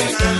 America.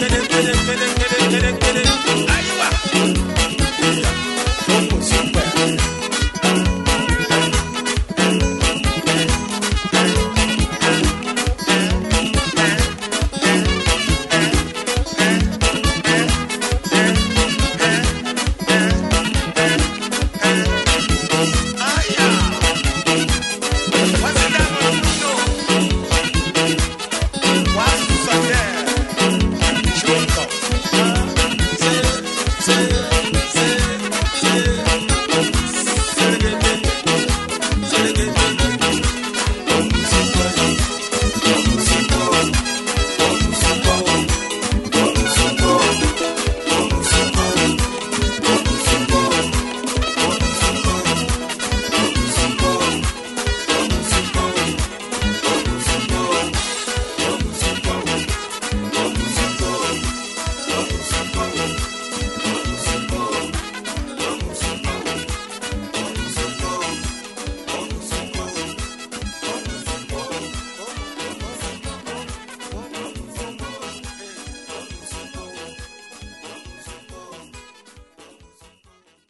¡Gracias!